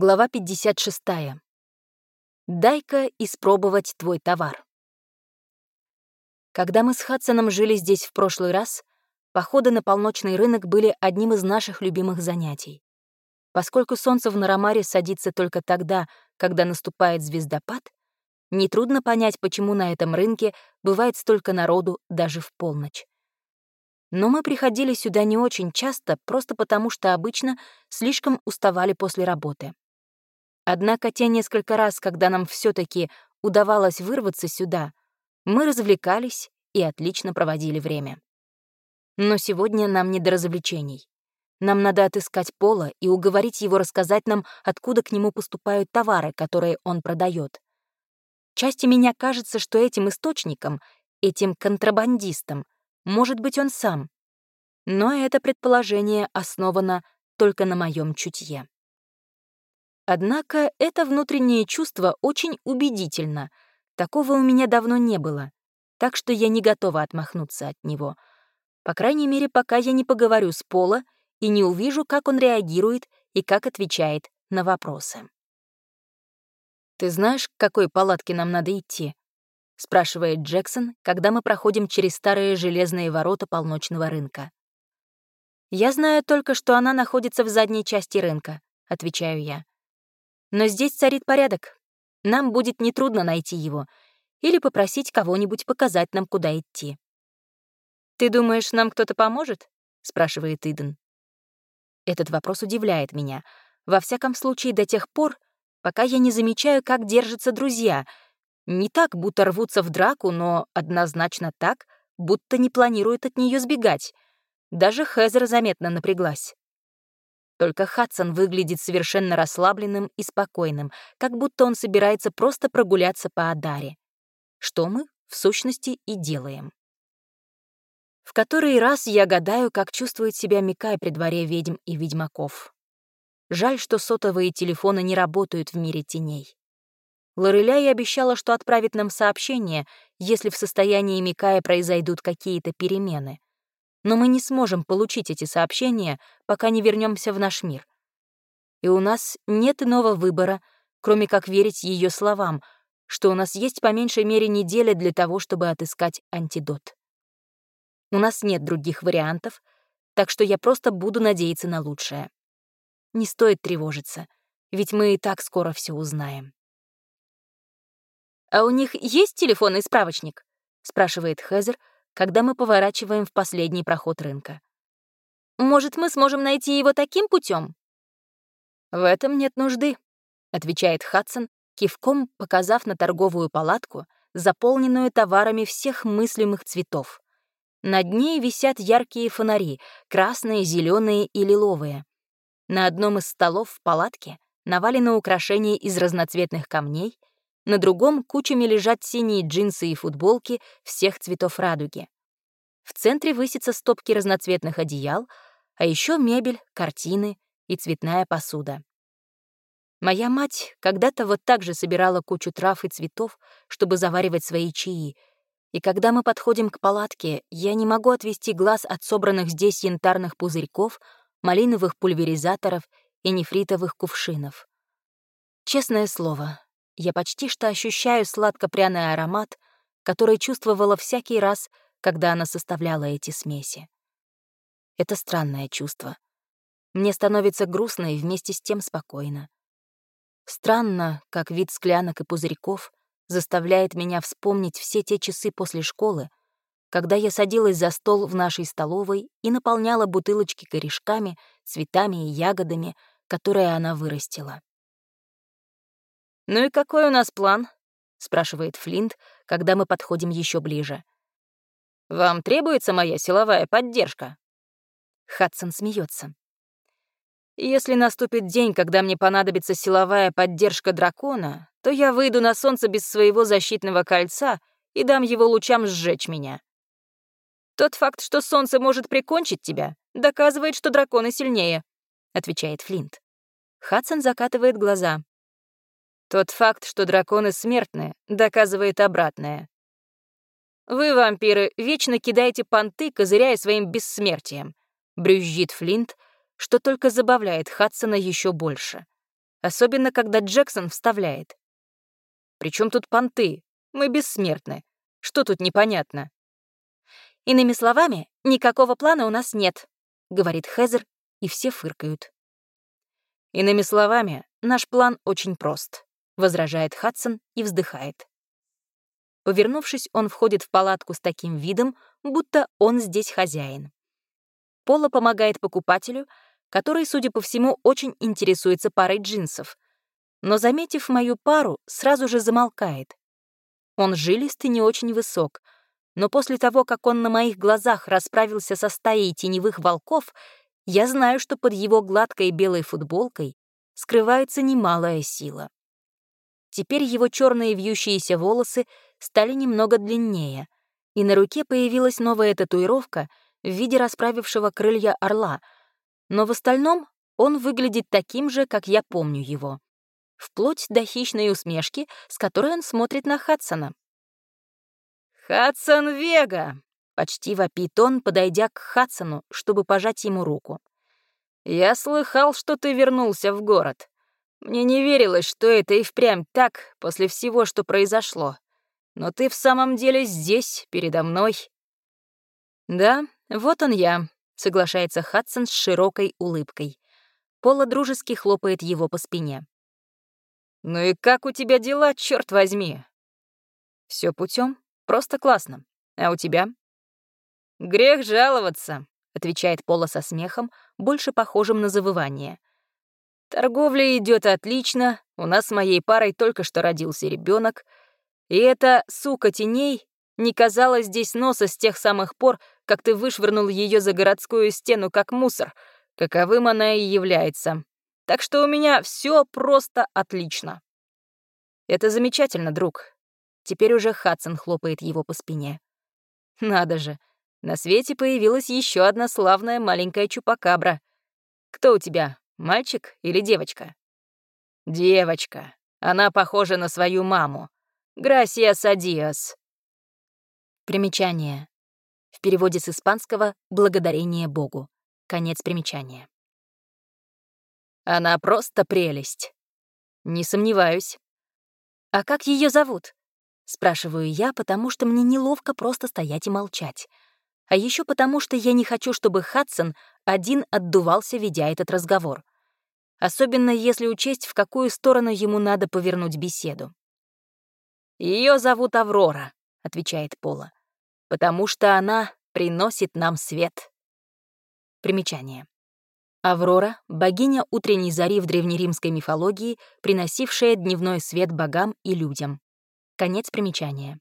Глава 56. Дай-ка испробовать твой товар. Когда мы с Хадсоном жили здесь в прошлый раз, походы на полночный рынок были одним из наших любимых занятий. Поскольку солнце в Нарамаре садится только тогда, когда наступает звездопад, нетрудно понять, почему на этом рынке бывает столько народу даже в полночь. Но мы приходили сюда не очень часто, просто потому что обычно слишком уставали после работы. Однако те несколько раз, когда нам все таки удавалось вырваться сюда, мы развлекались и отлично проводили время. Но сегодня нам не до развлечений. Нам надо отыскать Пола и уговорить его рассказать нам, откуда к нему поступают товары, которые он продает. Части меня кажется, что этим источником, этим контрабандистом, может быть он сам. Но это предположение основано только на моем чутье. Однако это внутреннее чувство очень убедительно. Такого у меня давно не было. Так что я не готова отмахнуться от него. По крайней мере, пока я не поговорю с Пола и не увижу, как он реагирует и как отвечает на вопросы. «Ты знаешь, к какой палатке нам надо идти?» — спрашивает Джексон, когда мы проходим через старые железные ворота полночного рынка. «Я знаю только, что она находится в задней части рынка», — отвечаю я. Но здесь царит порядок. Нам будет нетрудно найти его или попросить кого-нибудь показать нам, куда идти. «Ты думаешь, нам кто-то поможет?» — спрашивает Иден. Этот вопрос удивляет меня. Во всяком случае, до тех пор, пока я не замечаю, как держатся друзья. Не так, будто рвутся в драку, но однозначно так, будто не планируют от нее сбегать. Даже Хезер заметно напряглась. Только Хадсон выглядит совершенно расслабленным и спокойным, как будто он собирается просто прогуляться по Адаре. Что мы, в сущности, и делаем. В который раз я гадаю, как чувствует себя Микай при дворе ведьм и ведьмаков. Жаль, что сотовые телефоны не работают в мире теней. Лореляй обещала, что отправит нам сообщение, если в состоянии Микая произойдут какие-то перемены но мы не сможем получить эти сообщения, пока не вернемся в наш мир. И у нас нет иного выбора, кроме как верить ее словам, что у нас есть по меньшей мере неделя для того, чтобы отыскать антидот. У нас нет других вариантов, так что я просто буду надеяться на лучшее. Не стоит тревожиться, ведь мы и так скоро все узнаем. «А у них есть телефонный справочник?» — спрашивает Хезер, когда мы поворачиваем в последний проход рынка. «Может, мы сможем найти его таким путем? «В этом нет нужды», — отвечает Хадсон, кивком показав на торговую палатку, заполненную товарами всех мыслимых цветов. Над ней висят яркие фонари, красные, зеленые и лиловые. На одном из столов в палатке навалены украшения из разноцветных камней, на другом кучами лежат синие джинсы и футболки всех цветов радуги. В центре высятся стопки разноцветных одеял, а еще мебель, картины и цветная посуда. Моя мать когда-то вот так же собирала кучу трав и цветов, чтобы заваривать свои чаи, и когда мы подходим к палатке, я не могу отвести глаз от собранных здесь янтарных пузырьков, малиновых пульверизаторов и нефритовых кувшинов. Честное слово, я почти что ощущаю сладко-пряный аромат, который чувствовала всякий раз, когда она составляла эти смеси. Это странное чувство. Мне становится грустно и вместе с тем спокойно. Странно, как вид склянок и пузырьков заставляет меня вспомнить все те часы после школы, когда я садилась за стол в нашей столовой и наполняла бутылочки корешками, цветами и ягодами, которые она вырастила. «Ну и какой у нас план?» — спрашивает Флинт, когда мы подходим еще ближе. «Вам требуется моя силовая поддержка?» Хадсон смеется. «Если наступит день, когда мне понадобится силовая поддержка дракона, то я выйду на солнце без своего защитного кольца и дам его лучам сжечь меня. Тот факт, что солнце может прикончить тебя, доказывает, что драконы сильнее», — отвечает Флинт. Хадсон закатывает глаза. Тот факт, что драконы смертны, доказывает обратное. Вы, вампиры, вечно кидаете понты, козыряя своим бессмертием. Брюзжит Флинт, что только забавляет Хадсона еще больше. особенно когда Джексон вставляет. «Причем тут понты? Мы бессмертны. Что тут непонятно?» «Иными словами, никакого плана у нас нет», — говорит Хезер, и все фыркают. «Иными словами, наш план очень прост», — возражает Хадсон и вздыхает. Повернувшись, он входит в палатку с таким видом, будто он здесь хозяин. Пола помогает покупателю, который, судя по всему, очень интересуется парой джинсов, но, заметив мою пару, сразу же замолкает. Он жилист и не очень высок, но после того, как он на моих глазах расправился со стаей теневых волков, я знаю, что под его гладкой белой футболкой скрывается немалая сила. Теперь его черные вьющиеся волосы стали немного длиннее, и на руке появилась новая татуировка в виде расправившего крылья орла, но в остальном он выглядит таким же, как я помню его. Вплоть до хищной усмешки, с которой он смотрит на Хадсона. «Хадсон Вега!» Почти вопит он, подойдя к Хадсону, чтобы пожать ему руку. «Я слыхал, что ты вернулся в город. Мне не верилось, что это и впрямь так после всего, что произошло. Но ты в самом деле здесь, передо мной». «Да, вот он я», — соглашается Хадсон с широкой улыбкой. Пола дружески хлопает его по спине. «Ну и как у тебя дела, черт возьми?» Все путем, просто классно. А у тебя?» «Грех жаловаться», — отвечает Пола со смехом, больше похожим на завывание. «Торговля идет отлично, у нас с моей парой только что родился ребенок, и эта сука теней не казалась здесь носа с тех самых пор, как ты вышвырнул ее за городскую стену как мусор, каковым она и является. Так что у меня все просто отлично». «Это замечательно, друг». Теперь уже Хадсон хлопает его по спине. «Надо же, на свете появилась еще одна славная маленькая чупакабра. Кто у тебя, мальчик или девочка? Девочка. Она похожа на свою маму. Грасиас адиас. Примечание. В переводе с испанского «благодарение Богу». Конец примечания. Она просто прелесть. Не сомневаюсь. А как ее зовут? Спрашиваю я, потому что мне неловко просто стоять и молчать а еще потому, что я не хочу, чтобы Хадсон один отдувался, ведя этот разговор. Особенно если учесть, в какую сторону ему надо повернуть беседу. Ее зовут Аврора», — отвечает Пола, «потому что она приносит нам свет». Примечание. Аврора — богиня утренней зари в древнеримской мифологии, приносившая дневной свет богам и людям. Конец примечания.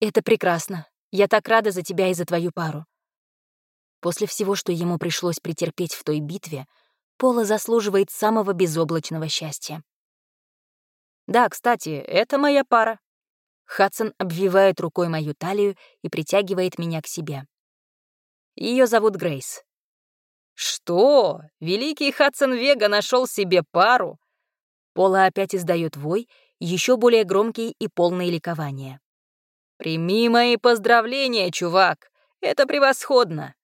«Это прекрасно», я так рада за тебя и за твою пару». После всего, что ему пришлось претерпеть в той битве, Пола заслуживает самого безоблачного счастья. «Да, кстати, это моя пара». Хадсон обвивает рукой мою талию и притягивает меня к себе. Ее зовут Грейс. «Что? Великий Хадсон Вега нашел себе пару?» Пола опять издает вой, еще более громкий и полный ликования. «Прими мои поздравления, чувак! Это превосходно!»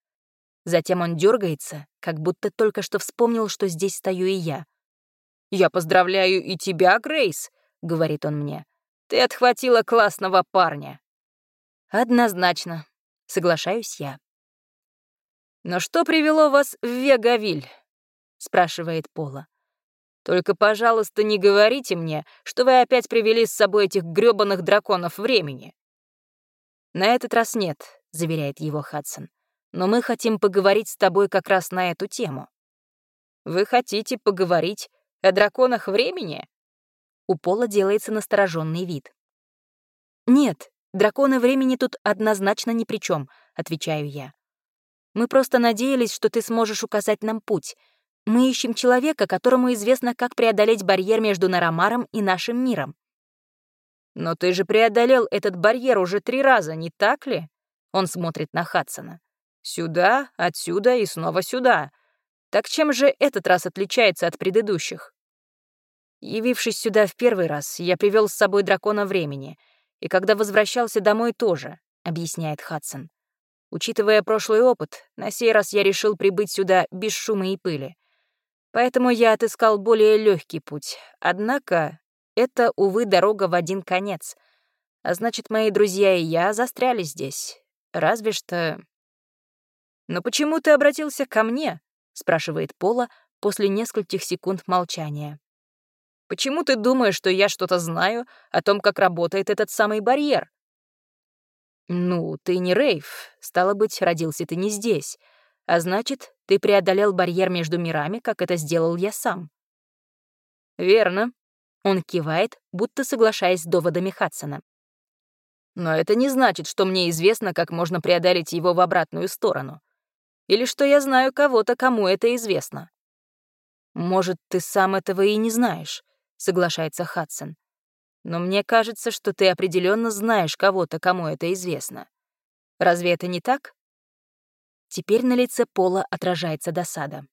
Затем он дергается, как будто только что вспомнил, что здесь стою и я. «Я поздравляю и тебя, Грейс», — говорит он мне. «Ты отхватила классного парня». «Однозначно», — соглашаюсь я. «Но что привело вас в Вегавиль?» — спрашивает Пола. «Только, пожалуйста, не говорите мне, что вы опять привели с собой этих грёбаных драконов времени. «На этот раз нет», — заверяет его Хадсон. «Но мы хотим поговорить с тобой как раз на эту тему». «Вы хотите поговорить о драконах времени?» У Пола делается настороженный вид. «Нет, драконы времени тут однозначно ни при чем, отвечаю я. «Мы просто надеялись, что ты сможешь указать нам путь. Мы ищем человека, которому известно, как преодолеть барьер между Нарамаром и нашим миром. «Но ты же преодолел этот барьер уже три раза, не так ли?» Он смотрит на Хадсона. «Сюда, отсюда и снова сюда. Так чем же этот раз отличается от предыдущих?» Явившись сюда в первый раз, я привел с собой дракона времени, и когда возвращался домой тоже, объясняет Хадсон. Учитывая прошлый опыт, на сей раз я решил прибыть сюда без шума и пыли. Поэтому я отыскал более легкий путь. Однако это, увы, дорога в один конец. А значит, мои друзья и я застряли здесь. Разве что... «Но почему ты обратился ко мне?» — спрашивает Пола после нескольких секунд молчания. «Почему ты думаешь, что я что-то знаю о том, как работает этот самый барьер?» «Ну, ты не Рейв, стало быть, родился ты не здесь. А значит, ты преодолел барьер между мирами, как это сделал я сам». «Верно». Он кивает, будто соглашаясь с доводами Хадсона. «Но это не значит, что мне известно, как можно преодолеть его в обратную сторону. Или что я знаю кого-то, кому это известно». «Может, ты сам этого и не знаешь», — соглашается Хадсон. Но мне кажется, что ты определенно знаешь кого-то, кому это известно. Разве это не так? Теперь на лице Пола отражается досада.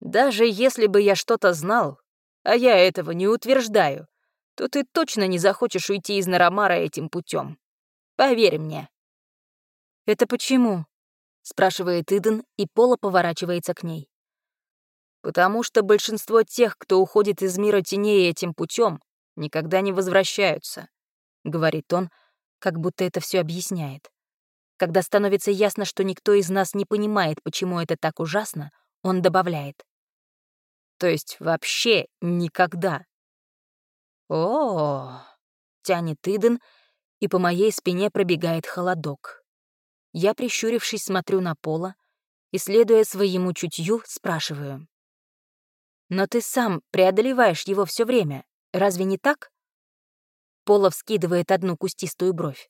Даже если бы я что-то знал, а я этого не утверждаю, то ты точно не захочешь уйти из Нарамара этим путем. Поверь мне. «Это почему?» — спрашивает Иден, и Пола поворачивается к ней. «Потому что большинство тех, кто уходит из мира теней этим путем, никогда не возвращаются», — говорит он, как будто это все объясняет. Когда становится ясно, что никто из нас не понимает, почему это так ужасно, он добавляет. То есть вообще никогда. О, -о, -о тянет Иден, и по моей спине пробегает холодок. Я, прищурившись, смотрю на Пола и, следуя своему чутью, спрашиваю. «Но ты сам преодолеваешь его все время, Разве не так? Полов скидывает одну кустистую бровь.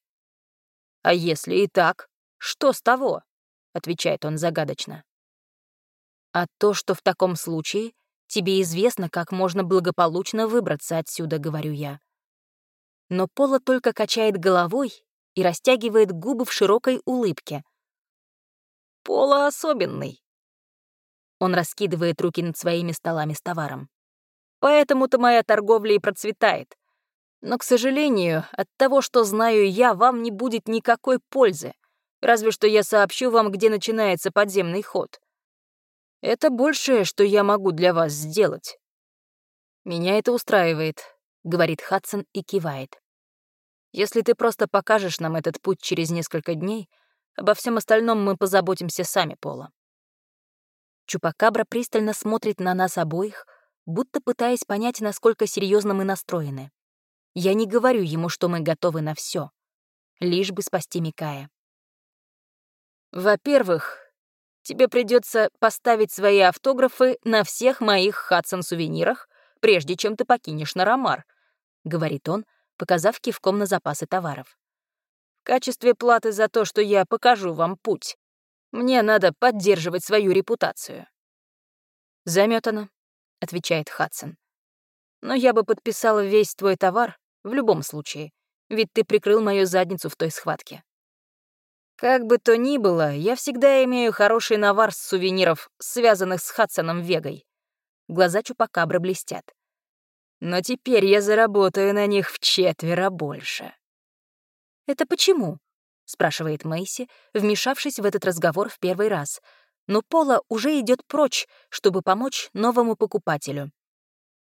«А если и так, что с того?» — отвечает он загадочно. «А то, что в таком случае тебе известно, как можно благополучно выбраться отсюда», — говорю я. Но Пола только качает головой и растягивает губы в широкой улыбке. «Пола особенный». Он раскидывает руки над своими столами с товаром. Поэтому-то моя торговля и процветает. Но, к сожалению, от того, что знаю я, вам не будет никакой пользы, разве что я сообщу вам, где начинается подземный ход. Это большее, что я могу для вас сделать. Меня это устраивает, — говорит Хадсон и кивает. Если ты просто покажешь нам этот путь через несколько дней, обо всем остальном мы позаботимся сами, Пола. Чупакабра пристально смотрит на нас обоих, будто пытаясь понять, насколько серьезно мы настроены. Я не говорю ему, что мы готовы на все, лишь бы спасти Микая. Во-первых, тебе придется поставить свои автографы на всех моих Хадсон-сувенирах, прежде чем ты покинешь Нарамар, — говорит он, показав кивком на запасы товаров. В качестве платы за то, что я покажу вам путь, мне надо поддерживать свою репутацию. Заметано отвечает Хадсон. «Но я бы подписала весь твой товар в любом случае, ведь ты прикрыл мою задницу в той схватке». Как бы то ни было, я всегда имею хороший навар с сувениров, связанных с Хадсоном Вегой. Глаза Чупакабра блестят. Но теперь я заработаю на них в четверо больше. «Это почему?» — спрашивает Мэйси, вмешавшись в этот разговор в первый раз — но Пола уже идет прочь, чтобы помочь новому покупателю.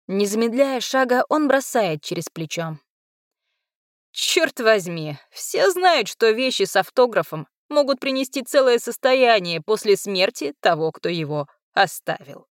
Не замедляя шага, он бросает через плечо. Черт возьми, все знают, что вещи с автографом могут принести целое состояние после смерти того, кто его оставил.